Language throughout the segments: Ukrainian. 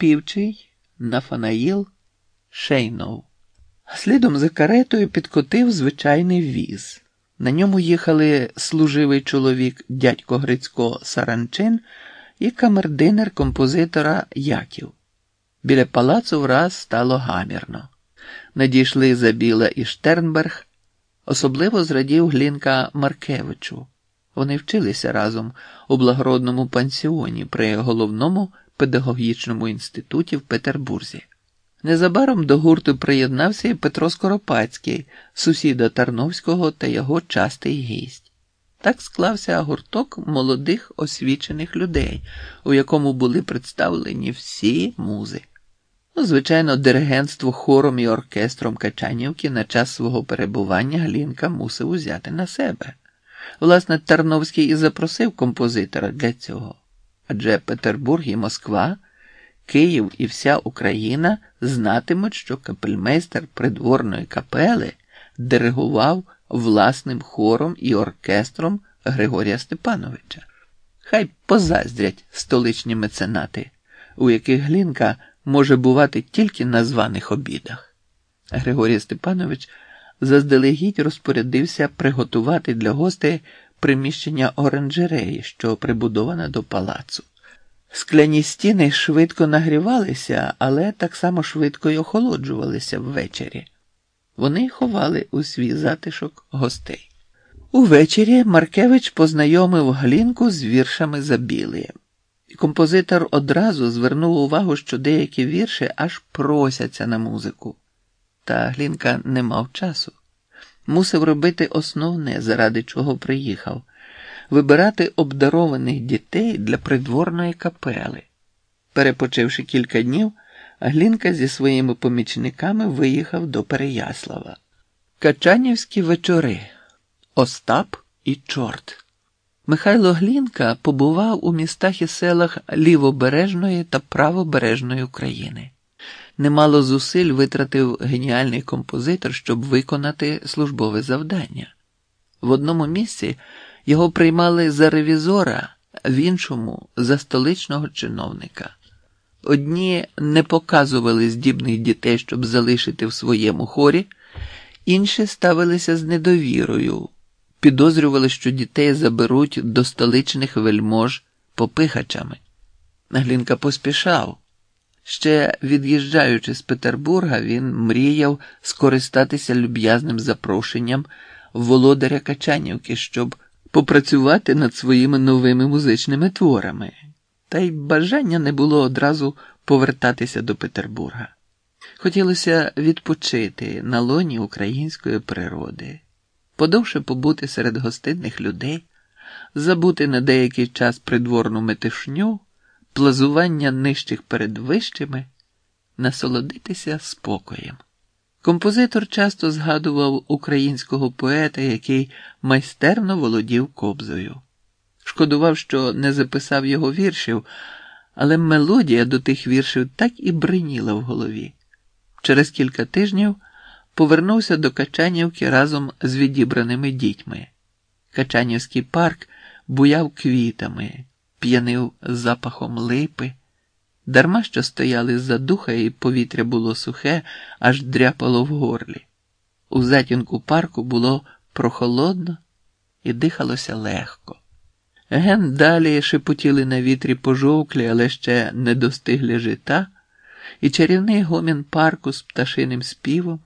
співчий Нафанаїл Шейнов. Слідом за каретою підкотив звичайний віз. На ньому їхали служивий чоловік дядько Грицько Саранчин і камердинер композитора Яків. Біля палацу враз стало гамірно. Надійшли Забіла і Штернберг, особливо зрадів Глінка Маркевичу. Вони вчилися разом у благородному пансіоні при головному педагогічному інституті в Петербурзі. Незабаром до гурту приєднався і Петро Скоропадський, сусіда Тарновського та його частий гість. Так склався гурток молодих освічених людей, у якому були представлені всі музи. Ну, звичайно, диригентство хором і оркестром Качанівки на час свого перебування Глінка мусив узяти на себе. Власне, Тарновський і запросив композитора для цього. Адже Петербург і Москва, Київ і вся Україна знатимуть, що капельмейстер придворної капели диригував власним хором і оркестром Григорія Степановича. Хай позаздрять столичні меценати, у яких Глінка може бувати тільки на званих обідах. Григорій Степанович заздалегідь розпорядився приготувати для гостей приміщення оранжереї, що прибудоване до палацу. Скляні стіни швидко нагрівалися, але так само швидко й охолоджувалися ввечері. Вони ховали у свій затишок гостей. Увечері Маркевич познайомив Глінку з віршами Забілії. Композитор одразу звернув увагу, що деякі вірші аж просяться на музику. Та Глінка не мав часу. Мусив робити основне, заради чого приїхав вибирати обдарованих дітей для придворної капели. Перепочивши кілька днів, Глінка зі своїми помічниками виїхав до Переяслава. Качанівські вечори Остап і Чорт. Михайло Глінка побував у містах і селах лівобережної та правобережної України. Немало зусиль витратив геніальний композитор, щоб виконати службове завдання. В одному місці його приймали за ревізора, в іншому за столичного чиновника. Одні не показували здібних дітей, щоб залишити в своєму хорі, інші ставилися з недовірою, підозрювали, що дітей заберуть до столичних вельмож попихачами. Глінка поспішав. Ще від'їжджаючи з Петербурга, він мріяв скористатися люб'язним запрошенням володаря Качанівки, щоб попрацювати над своїми новими музичними творами, та й бажання не було одразу повертатися до Петербурга. Хотілося відпочити на лоні української природи, подовше побути серед гостинних людей, забути на деякий час придворну метишню, плазування нижчих перед вищими, насолодитися спокоєм. Композитор часто згадував українського поета, який майстерно володів кобзою. Шкодував, що не записав його віршів, але мелодія до тих віршів так і бриніла в голові. Через кілька тижнів повернувся до Качанівки разом з відібраними дітьми. Качанівський парк буяв квітами, п'янив запахом липи. Дарма що стояли за духа, і повітря було сухе, аж дряпало в горлі. У затінку парку було прохолодно і дихалося легко. Ген далі шепотіли на вітрі пожовклі, але ще не достигли жита, і чарівний гомін парку з пташиним співом,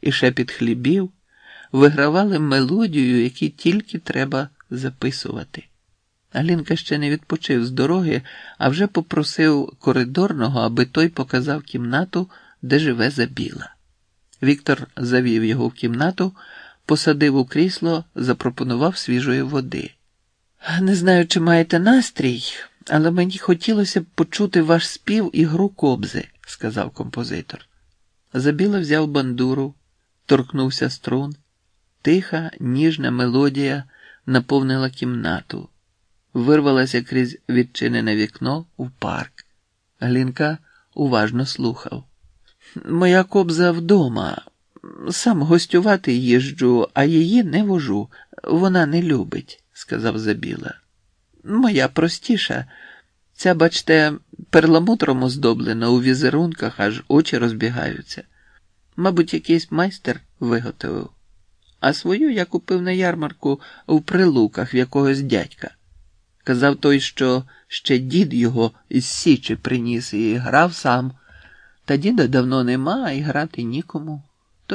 і шепіт хлібів вигравали мелодію, які тільки треба записувати. Алінка ще не відпочив з дороги, а вже попросив коридорного, аби той показав кімнату, де живе забіла. Віктор завів його в кімнату, посадив у крісло, запропонував свіжої води. Не знаю, чи маєте настрій, але мені хотілося б почути ваш спів і гру кобзи, сказав композитор. Забіла взяв бандуру, торкнувся струн, тиха, ніжна мелодія наповнила кімнату вирвалася крізь відчинене вікно в парк. Глінка уважно слухав. Моя кобза вдома. Сам гостювати їжджу, а її не вожу. Вона не любить, сказав Забіла. Моя простіша, Ця, бачте, перламутром оздоблена у візерунках, аж очі розбігаються. Мабуть, якийсь майстер виготовив. А свою я купив на ярмарку в прилуках в якогось дядька. Казав той, що ще дід його із Січі приніс і грав сам. Та діда давно нема, і грати нікому.